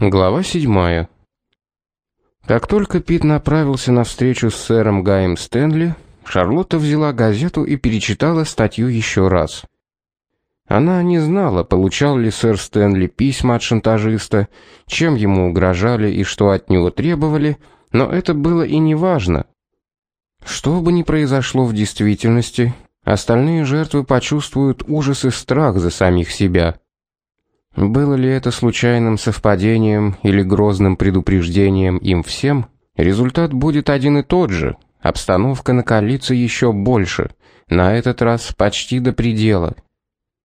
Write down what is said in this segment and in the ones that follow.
Глава седьмая. Как только Пит направился на встречу с сэром Гаем Стэнли, Шарлотта взяла газету и перечитала статью еще раз. Она не знала, получал ли сэр Стэнли письма от шантажиста, чем ему угрожали и что от него требовали, но это было и не важно. Что бы ни произошло в действительности, остальные жертвы почувствуют ужас и страх за самих себя. Было ли это случайным совпадением или грозным предупреждением им всем, результат будет один и тот же. Обстановка накалится еще больше, на этот раз почти до предела.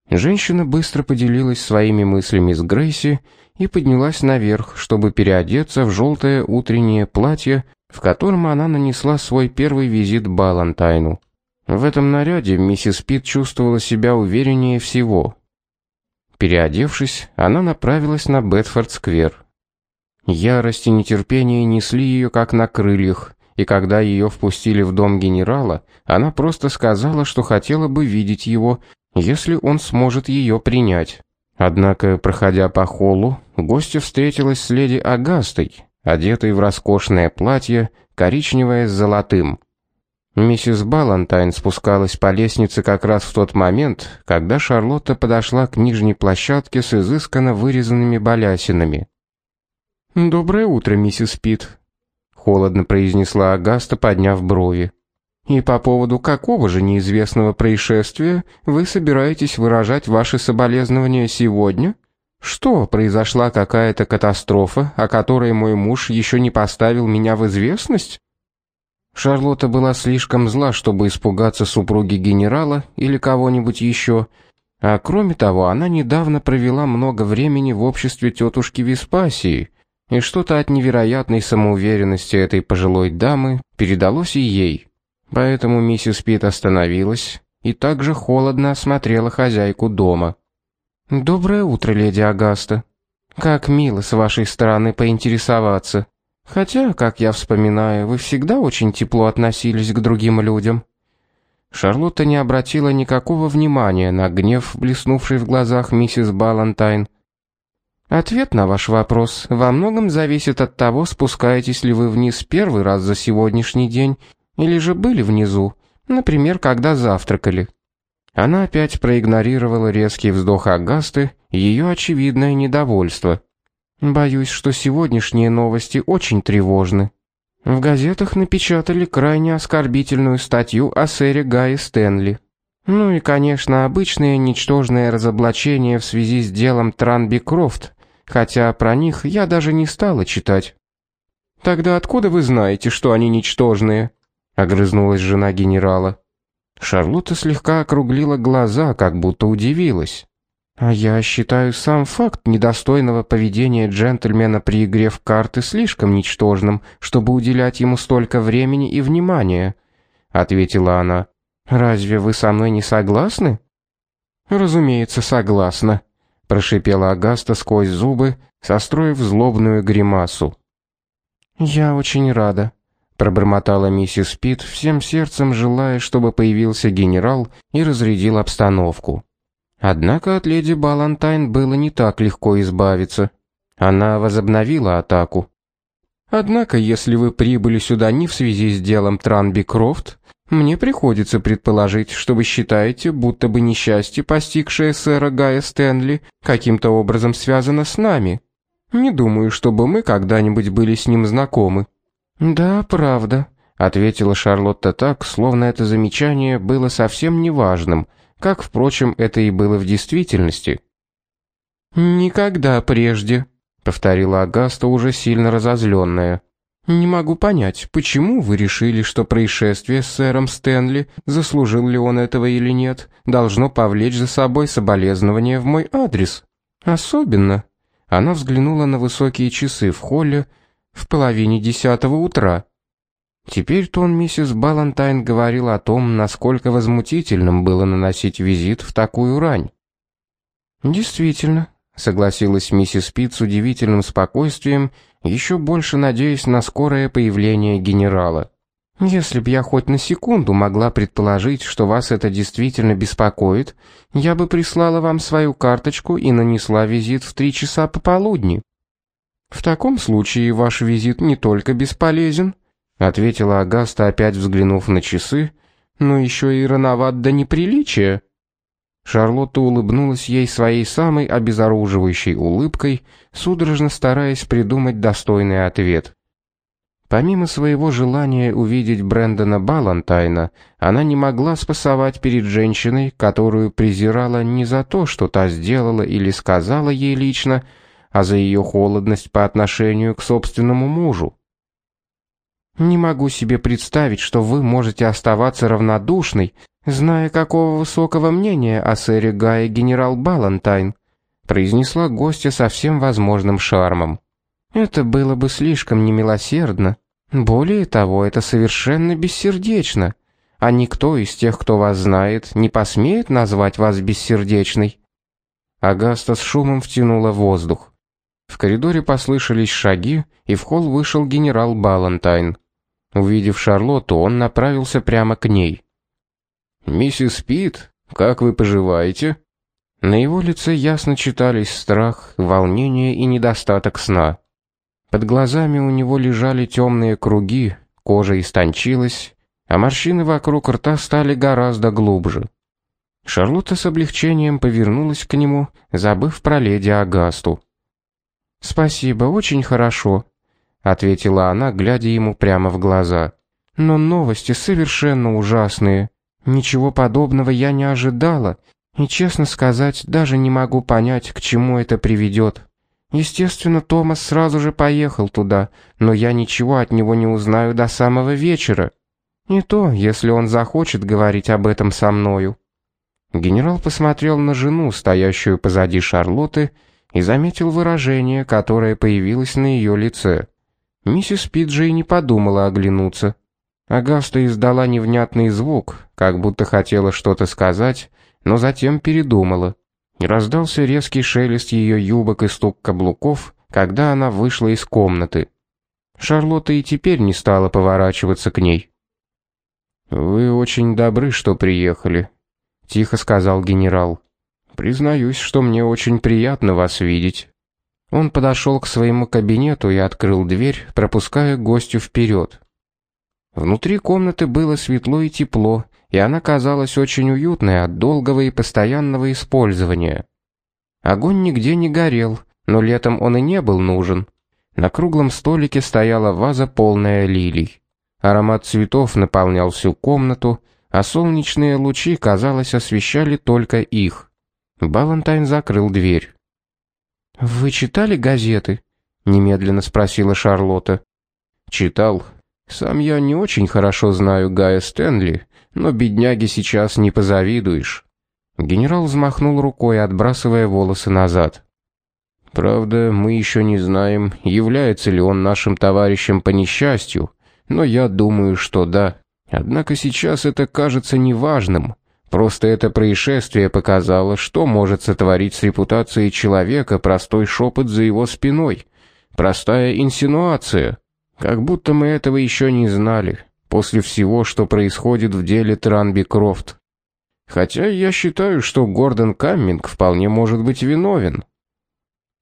Женщина быстро поделилась своими мыслями с Грейси и поднялась наверх, чтобы переодеться в желтое утреннее платье, в котором она нанесла свой первый визит Балантайну. В этом наряде миссис Пит чувствовала себя увереннее всего. Переодевшись, она направилась на Бетфорд-сквер. Ярость и нетерпение несли ее как на крыльях, и когда ее впустили в дом генерала, она просто сказала, что хотела бы видеть его, если он сможет ее принять. Однако, проходя по холлу, гостья встретилась с леди Агастой, одетой в роскошное платье, коричневое с золотым. Миссис Балантайн спускалась по лестнице как раз в тот момент, когда Шарлотта подошла к нижней площадке с изысканно вырезанными балясинами. «Доброе утро, миссис Пит», — холодно произнесла Агаста, подняв брови. «И по поводу какого же неизвестного происшествия вы собираетесь выражать ваши соболезнования сегодня? Что, произошла какая-то катастрофа, о которой мой муж еще не поставил меня в известность?» Шарлотта была слишком зла, чтобы испугаться супруги генерала или кого-нибудь еще, а кроме того, она недавно провела много времени в обществе тетушки Веспасии, и что-то от невероятной самоуверенности этой пожилой дамы передалось и ей. Поэтому миссис Пит остановилась и также холодно осмотрела хозяйку дома. «Доброе утро, леди Агаста. Как мило с вашей стороны поинтересоваться. Хотя, как я вспоминаю, вы всегда очень тепло относились к другим людям. Шарлотта не обратила никакого внимания на гнев, блеснувший в глазах миссис Балантайн. Ответ на ваш вопрос во многом зависит от того, спускаетесь ли вы вниз первый раз за сегодняшний день или же были внизу, например, когда завтракали. Она опять проигнорировала резкий вздох Агасты и ее очевидное недовольство. Боюсь, что сегодняшние новости очень тревожны. В газетах напечатали крайне оскорбительную статью о сэре Гае Стэнли. Ну и, конечно, обычное ничтожное разоблачение в связи с делом Транби Крофт, хотя про них я даже не стала читать. Тогда откуда вы знаете, что они ничтожные? огрызнулась жена генерала. Шарлотта слегка округлила глаза, как будто удивилась. А я считаю сам факт недостойного поведения джентльмена при игре в карты слишком ничтожным, чтобы уделять ему столько времени и внимания, ответила она. Разве вы со мной не согласны? Разумеется, согласна, прошипела Агаста сквозь зубы, состроив злобную гримасу. Я очень рада, пробормотала миссис Пит, всем сердцем желая, чтобы появился генерал и разрядил обстановку. Однако от леди Балантайн было не так легко избавиться. Она возобновила атаку. Однако, если вы прибыли сюда не в связи с делом Транби Крофт, мне приходится предположить, что вы считаете, будто бы несчастье, постигшее сэра Гая Стэнли, каким-то образом связано с нами. Не думаю, чтобы мы когда-нибудь были с ним знакомы. Да, правда, ответила Шарлотта так, словно это замечание было совсем неважным, как, впрочем, это и было в действительности. «Никогда прежде», — повторила Агаста, уже сильно разозленная. «Не могу понять, почему вы решили, что происшествие с сэром Стэнли, заслужил ли он этого или нет, должно повлечь за собой соболезнования в мой адрес? Особенно...» Она взглянула на высокие часы в холле в половине десятого утра. Теперь тон миссис Балантайн говорил о том, насколько возмутительным было наносить визит в такую рань. «Действительно», — согласилась миссис Пит с удивительным спокойствием, еще больше надеясь на скорое появление генерала. «Если б я хоть на секунду могла предположить, что вас это действительно беспокоит, я бы прислала вам свою карточку и нанесла визит в три часа пополудни». В таком случае ваш визит не только бесполезен, ответила Агаста, опять взглянув на часы, но еще и рановат до неприличия. Шарлотта улыбнулась ей своей самой обезоруживающей улыбкой, судорожно стараясь придумать достойный ответ. Помимо своего желания увидеть Брэндона Балантайна, она не могла спасовать перед женщиной, которую презирала не за то, что та сделала или сказала ей лично, а за ее холодность по отношению к собственному мужу. Не могу себе представить, что вы можете оставаться равнодушной, зная, какого высокого мнения о сэре Гае генерал Балантайн, произнесла гостья со всем возможным шармом. Это было бы слишком немилосердно. Более того, это совершенно бессердечно. А никто из тех, кто вас знает, не посмеет назвать вас бессердечной. Агаста с шумом втянула воздух. В коридоре послышались шаги, и в холл вышел генерал Балантайн. Увидев Шарлотту, он направился прямо к ней. «Миссис Пит, как вы поживаете?» На его лице ясно читались страх, волнение и недостаток сна. Под глазами у него лежали темные круги, кожа истончилась, а морщины вокруг рта стали гораздо глубже. Шарлотта с облегчением повернулась к нему, забыв про леди Агасту. «Спасибо, очень хорошо», — ответила она, глядя ему прямо в глаза. «Но новости совершенно ужасные. Ничего подобного я не ожидала, и, честно сказать, даже не могу понять, к чему это приведет. Естественно, Томас сразу же поехал туда, но я ничего от него не узнаю до самого вечера. Не то, если он захочет говорить об этом со мною. Генерал посмотрел на жену, стоящую позади Шарлотты, и заметил выражение, которое появилось на ее лице. Миссис Пиджей не подумала оглянуться. Агаста издала невнятный звук, как будто хотела что-то сказать, но затем передумала. Раздался резкий шелест ее юбок и стук каблуков, когда она вышла из комнаты. Шарлотта и теперь не стала поворачиваться к ней. «Вы очень добры, что приехали», — тихо сказал генерал. «Признаюсь, что мне очень приятно вас видеть». Он подошел к своему кабинету и открыл дверь, пропуская гостю вперед. Внутри комнаты было светло и тепло, и она казалась очень уютной от долгого и постоянного использования. Огонь нигде не горел, но летом он и не был нужен. На круглом столике стояла ваза, полная лилий. Аромат цветов наполнял всю комнату, а солнечные лучи, казалось, освещали только их. Балантайн закрыл дверь. «Вы читали газеты?» — немедленно спросила Шарлотта. «Читал», сам я не очень хорошо знаю Гая Стэнли, но бедняге сейчас не позавидуешь. Генерал взмахнул рукой, отбрасывая волосы назад. Правда, мы еще не знаем, является ли он нашим товарищем по несчастью, но я думаю, что да. Однако сейчас это кажется неважным. Просто это происшествие показало, что может сотворить с репутацией человека простой шепот за его спиной, простая инсинуация. Как будто мы этого еще не знали, после всего, что происходит в деле Транби Крофт. Хотя я считаю, что Гордон Камминг вполне может быть виновен.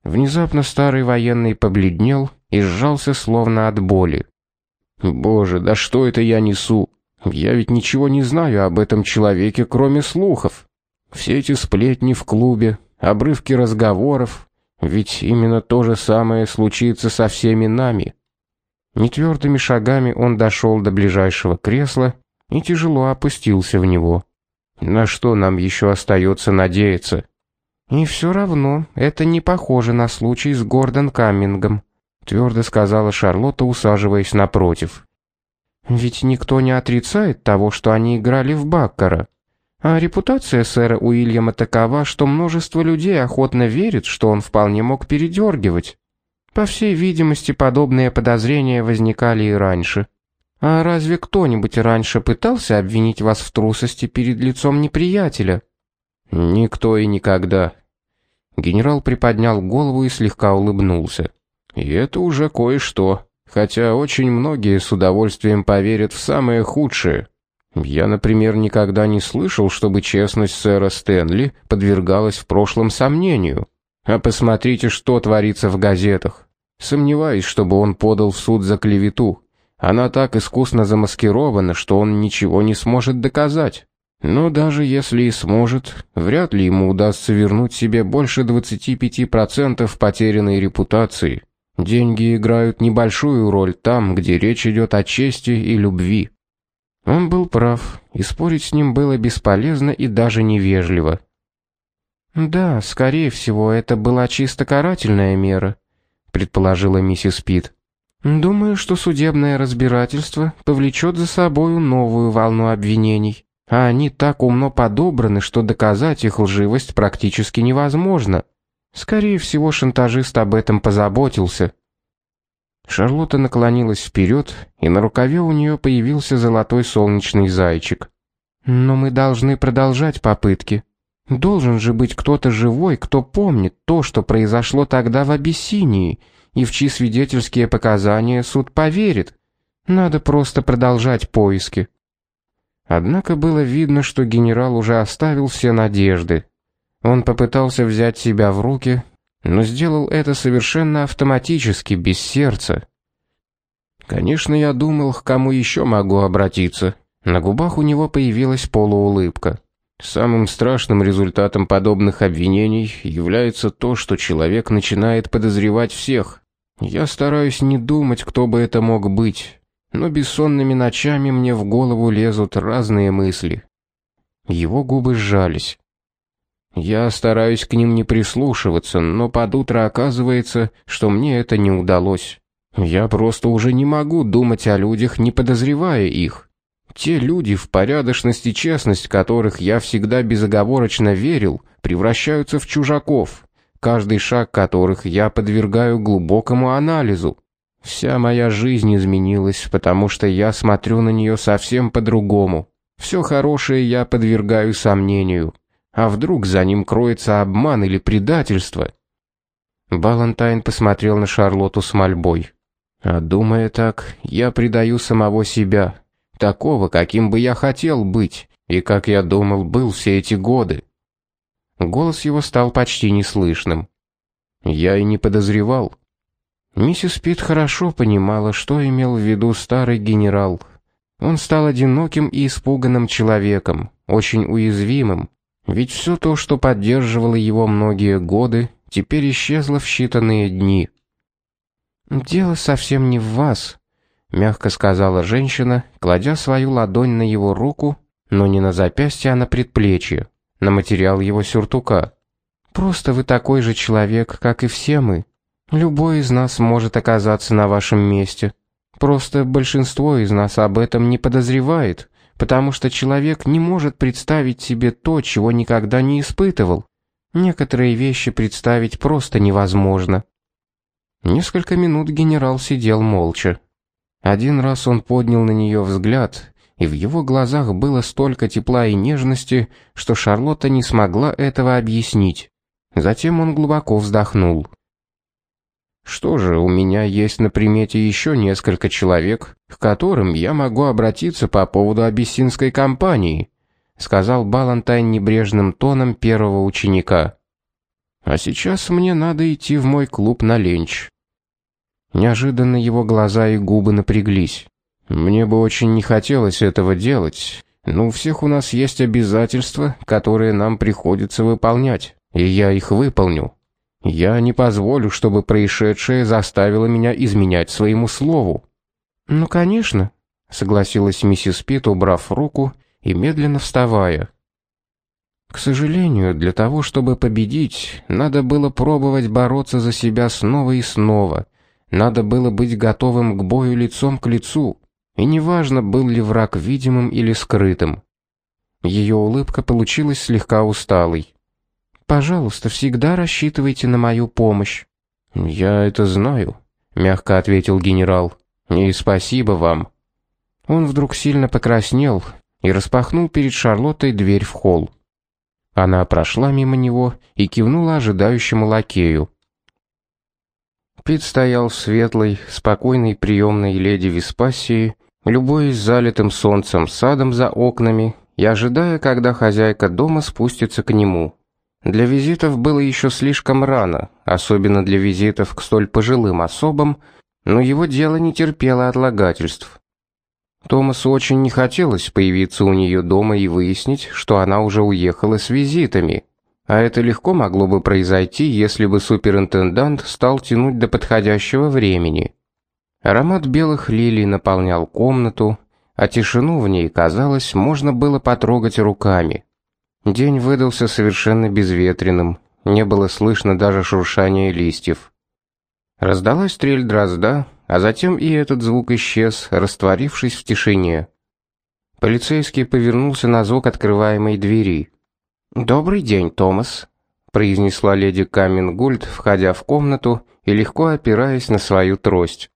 Внезапно старый военный побледнел и сжался словно от боли. Боже, да что это я несу? Я ведь ничего не знаю об этом человеке, кроме слухов. Все эти сплетни в клубе, обрывки разговоров, ведь именно то же самое случится со всеми нами. Нетвердыми шагами он дошел до ближайшего кресла и тяжело опустился в него. На что нам еще остается надеяться? И все равно это не похоже на случай с Гордон Каммингом, твердо сказала Шарлотта, усаживаясь напротив. Ведь никто не отрицает того, что они играли в Баккара. А репутация сэра Уильяма такова, что множество людей охотно верит, что он вполне мог передергивать. По всей видимости, подобные подозрения возникали и раньше. А разве кто-нибудь раньше пытался обвинить вас в трусости перед лицом неприятеля? Никто и никогда. Генерал приподнял голову и слегка улыбнулся. И это уже кое-что, хотя очень многие с удовольствием поверят в самое худшее. Я, например, никогда не слышал, чтобы честность сэра Стэнли подвергалась в прошлом сомнению. А посмотрите, что творится в газетах. Сомневаюсь, чтобы он подал в суд за клевету. Она так искусно замаскирована, что он ничего не сможет доказать. Но даже если и сможет, вряд ли ему удастся вернуть себе больше 25% потерянной репутации. Деньги играют небольшую роль там, где речь идет о чести и любви. Он был прав, и спорить с ним было бесполезно и даже невежливо. Да, скорее всего, это была чисто карательная мера, предположила миссис Пит. Думаю, что судебное разбирательство повлечет за собою новую волну обвинений, а они так умно подобраны, что доказать их лживость практически невозможно. Скорее всего, шантажист об этом позаботился. Шарлотта наклонилась вперед, и на рукаве у нее появился золотой солнечный зайчик. Но мы должны продолжать попытки. Должен же быть кто-то живой, кто помнит то, что произошло тогда в Абиссинии, и в чьи свидетельские показания суд поверит. Надо просто продолжать поиски. Однако было видно, что генерал уже оставил все надежды. Он попытался взять себя в руки, но сделал это совершенно автоматически, без сердца. Конечно, я думал, к кому еще могу обратиться. На губах у него появилась полуулыбка. Самым страшным результатом подобных обвинений является то, что человек начинает подозревать всех. Я стараюсь не думать, кто бы это мог быть, но бессонными ночами мне в голову лезут разные мысли. Его губы сжались. Я стараюсь к ним не прислушиваться, но под утро оказывается, что мне это не удалось. Я просто уже не могу думать о людях, не подозревая их. Те люди, в порядочность и честность которых я всегда безоговорочно верил, превращаются в чужаков, каждый шаг которых я подвергаю глубокому анализу. Вся моя жизнь изменилась, потому что я смотрю на нее совсем по-другому. Все хорошее я подвергаю сомнению. А вдруг за ним кроется обман или предательство? Балантайн посмотрел на Шарлотту с мольбой. А думая так, я предаю самого себя, такого, каким бы я хотел быть, и как я думал, был все эти годы. Голос его стал почти неслышным. Я и не подозревал. Миссис Пит хорошо понимала, что имел в виду старый генерал. Он стал одиноким и испуганным человеком, очень уязвимым, ведь все то, что поддерживало его многие годы, теперь исчезло в считанные дни. Дело совсем не в вас, мягко сказала женщина, кладя свою ладонь на его руку, но не на запястье, а на предплечье, на материал его сюртука. Просто вы такой же человек, как и все мы. Любой из нас может оказаться на вашем месте. Просто большинство из нас об этом не подозревает потому что человек не может представить себе то, чего никогда не испытывал. Некоторые вещи представить просто невозможно. Несколько минут генерал сидел молча. Один раз он поднял на нее взгляд, и в его глазах было столько тепла и нежности, что Шарлотта не смогла этого объяснить. Затем он глубоко вздохнул. Что же, у меня есть на примете еще несколько человек, к которым я могу обратиться по поводу абиссинской кампании, сказал Балантайн небрежным тоном первого ученика. А сейчас мне надо идти в мой клуб на ленч. Неожиданно его глаза и губы напряглись. Мне бы очень не хотелось этого делать, но у всех у нас есть обязательства, которые нам приходится выполнять, и я их выполню. Я не позволю, чтобы происшедшее заставило меня изменять своему слову. Ну, конечно, согласилась миссис Пит, убрав руку и медленно вставая. К сожалению, для того, чтобы победить, надо было пробовать бороться за себя снова и снова. Надо было быть готовым к бою лицом к лицу, и неважно, был ли враг видимым или скрытым. Ее улыбка получилась слегка усталой. Пожалуйста, всегда рассчитывайте на мою помощь. Я это знаю, мягко ответил генерал. И спасибо вам. Он вдруг сильно покраснел и распахнул перед Шарлоттой дверь в холл. Она прошла мимо него и кивнула ожидающему лакею. Пит стоял в светлой, спокойной приемной леди Веспасии, любуясь залитым солнцем садом за окнами и ожидая, когда хозяйка дома спустится к нему. Для визитов было еще слишком рано, особенно для визитов к столь пожилым особам, но его дело не терпело отлагательств. Томасу очень не хотелось появиться у нее дома и выяснить, что она уже уехала с визитами. А это легко могло бы произойти, если бы суперинтендант стал тянуть до подходящего времени. Аромат белых лилий наполнял комнату, а тишину в ней, казалось, можно было потрогать руками. День выдался совершенно безветренным, не было слышно даже шуршания листьев. Раздалась трель дрозда, а затем и этот звук исчез, растворившись в тишине. Полицейский повернулся на звук открываемой двери. «Добрый день, Томас», — произнесла леди Камингульд, входя в комнату и легко опираясь на свою трость.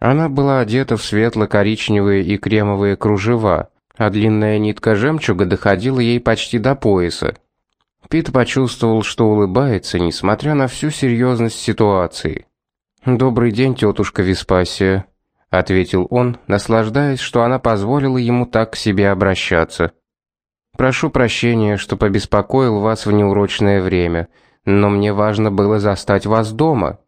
Она была одета в светло-коричневые и кремовые кружева, а длинная нитка жемчуга доходила ей почти до пояса. Пит почувствовал, что улыбается, несмотря на всю серьезность ситуации. «Добрый день, тетушка Веспасия», — ответил он, наслаждаясь, что она позволила ему так к себе обращаться. «Прошу прощения, что побеспокоил вас в неурочное время, но мне важно было застать вас дома».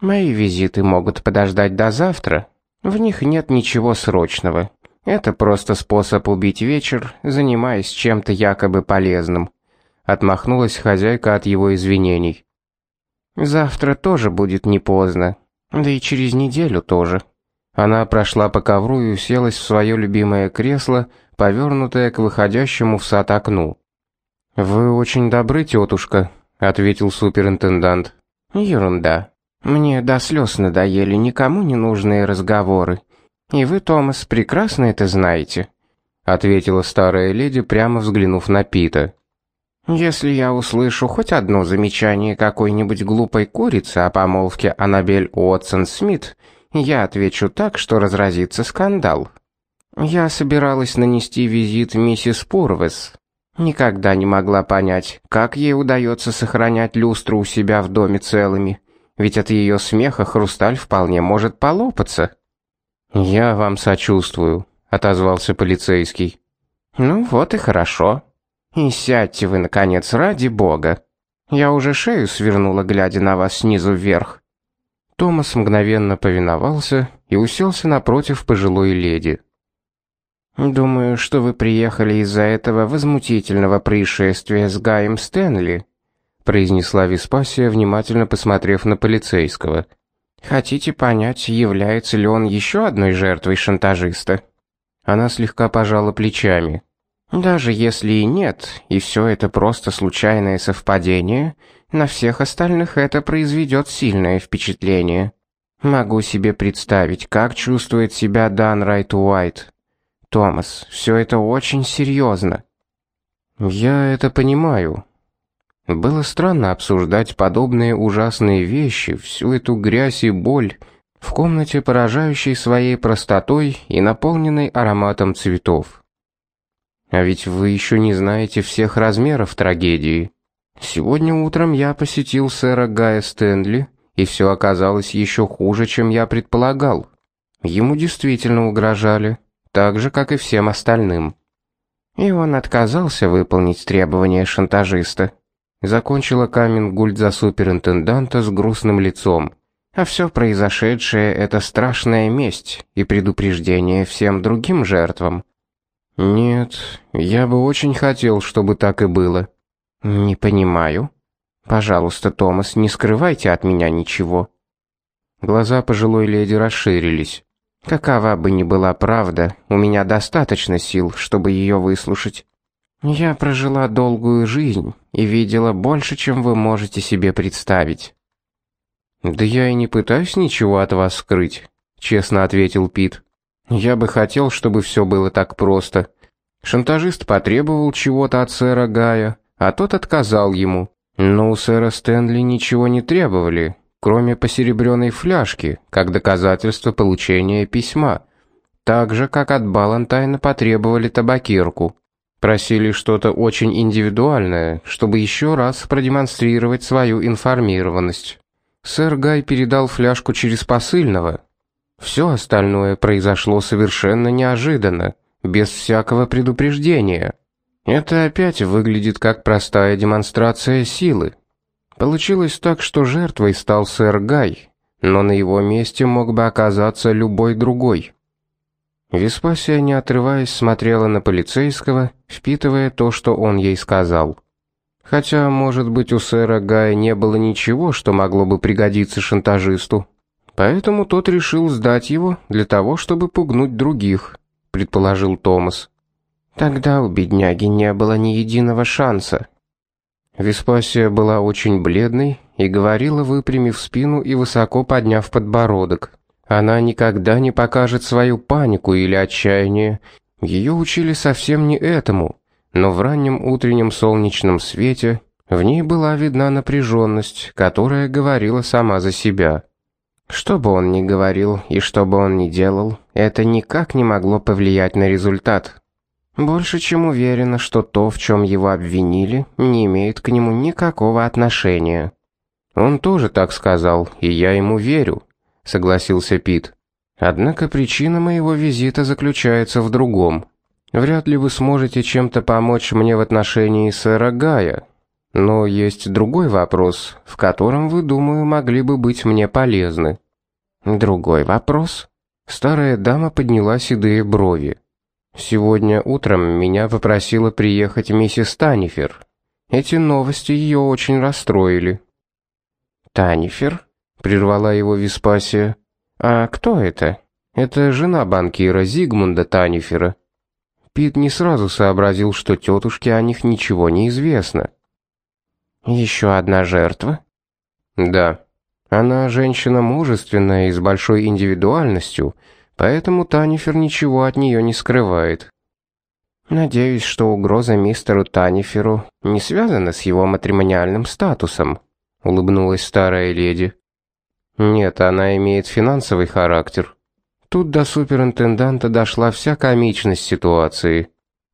«Мои визиты могут подождать до завтра. В них нет ничего срочного. Это просто способ убить вечер, занимаясь чем-то якобы полезным», — отмахнулась хозяйка от его извинений. Завтра тоже будет не поздно, да и через неделю тоже. Она прошла по ковру и уселась в свое любимое кресло, повернутое к выходящему в сад окну. Вы очень добры, тетушка, ответил суперинтендант. Ерунда. Мне до слез надоели никому не нужные разговоры. И вы, Томас, прекрасно это знаете, ответила старая леди, прямо взглянув на Пита. Если я услышу хоть одно замечание какой-нибудь глупой курицы о помолвке Анабель Уотсон-Смит, я отвечу так, что разразится скандал. Я собиралась нанести визит миссис Пурвес. Никогда не могла понять, как ей удается сохранять люстру у себя в доме целыми, ведь от ее смеха хрусталь вполне может полопаться. «Я вам сочувствую», — отозвался полицейский. «Ну вот и хорошо», и сядьте вы, наконец, ради бога. Я уже шею свернула, глядя на вас снизу вверх». Томас мгновенно повиновался и уселся напротив пожилой леди. «Думаю, что вы приехали из-за этого возмутительного происшествия с Гаем Стэнли», произнесла Веспасия, внимательно посмотрев на полицейского. «Хотите понять, является ли он еще одной жертвой шантажиста?» Она слегка пожала плечами. Даже если и нет, и все это просто случайное совпадение, на всех остальных это произведет сильное впечатление. Могу себе представить, как чувствует себя Дан Райт Уайт. Томас, все это очень серьезно. Я это понимаю. Было странно обсуждать подобные ужасные вещи, всю эту грязь и боль в комнате, поражающей своей простотой и наполненной ароматом цветов. А ведь вы еще не знаете всех размеров трагедии. Сегодня утром я посетил сэра Гая Стэнли, и все оказалось еще хуже, чем я предполагал. Ему действительно угрожали, так же, как и всем остальным. И он отказался выполнить требования шантажиста. Закончила Камингульд за суперинтенданта с грустным лицом. А все произошедшее — это страшная месть и предупреждение всем другим жертвам. Нет, я бы очень хотел, чтобы так и было. Не понимаю. Пожалуйста, Томас, не скрывайте от меня ничего. Глаза пожилой леди расширились. Какова бы ни была правда, у меня достаточно сил, чтобы ее выслушать. Я прожила долгую жизнь и видела больше, чем вы можете себе представить. Да я и не пытаюсь ничего от вас скрыть, честно ответил Пит. Я бы хотел, чтобы все было так просто. Шантажист потребовал чего-то от сэра Гая, а тот отказал ему. Но у сэра Стэнли ничего не требовали, кроме посеребренной фляжки, как доказательство получения письма. Так же, как от Балантайна потребовали табакерку. Просили что-то очень индивидуальное, чтобы еще раз продемонстрировать свою информированность. Сэр Гай передал фляжку через посыльного, все остальное произошло совершенно неожиданно, без всякого предупреждения. Это опять выглядит как простая демонстрация силы. Получилось так, что жертвой стал сэр Гай, но на его месте мог бы оказаться любой другой. Веспасия, не отрываясь, смотрела на полицейского, впитывая то, что он ей сказал. Хотя, может быть, у сэра Гая не было ничего, что могло бы пригодиться шантажисту. Поэтому тот решил сдать его для того, чтобы пугнуть других, предположил Томас. Тогда у бедняги не было ни единого шанса. Веспасия была очень бледной и говорила, выпрямив спину и высоко подняв подбородок. Она никогда не покажет свою панику или отчаяние. Ее учили совсем не этому, но в раннем утреннем солнечном свете в ней была видна напряженность, которая говорила сама за себя. Что бы он ни говорил и что бы он ни делал, это никак не могло повлиять на результат. Больше чем уверена, что то, в чем его обвинили, не имеет к нему никакого отношения. Он тоже так сказал, и я ему верю согласился Пит. Однако причина моего визита заключается в другом. Вряд ли вы сможете чем-то помочь мне в отношении сэра Гая. Но есть другой вопрос, в котором вы, думаю, могли бы быть мне полезны. Другой вопрос? Старая дама подняла седые брови. Сегодня утром меня попросила приехать миссис Танифер. Эти новости ее очень расстроили. Танифер? прервала его Веспасия. А кто это? Это жена банкира Зигмунда Танифера. Пит не сразу сообразил, что тетушке о них ничего не известно. Еще одна жертва? Да. Она женщина мужественная и с большой индивидуальностью, поэтому Танифер ничего от нее не скрывает. Надеюсь, что угроза мистеру Таниферу не связана с его матримониальным статусом, улыбнулась старая леди. Нет, она имеет финансовый характер. Тут до суперинтенданта дошла вся комичность ситуации.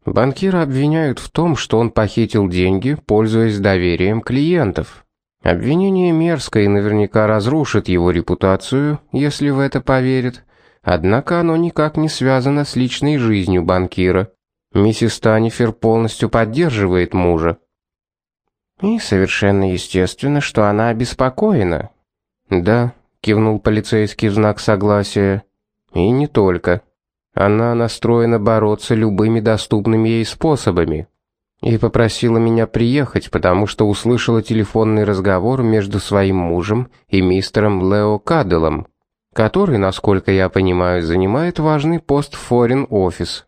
Банкира обвиняют в том, что он похитил деньги, пользуясь доверием клиентов. Обвинение мерзкое и наверняка разрушит его репутацию, если в это поверят. Однако оно никак не связано с личной жизнью банкира. Миссис Танифер полностью поддерживает мужа. И совершенно естественно, что она обеспокоена, «Да», — кивнул полицейский в знак согласия. «И не только. Она настроена бороться любыми доступными ей способами. И попросила меня приехать, потому что услышала телефонный разговор между своим мужем и мистером Лео Кадделом, который, насколько я понимаю, занимает важный пост в Foreign Office.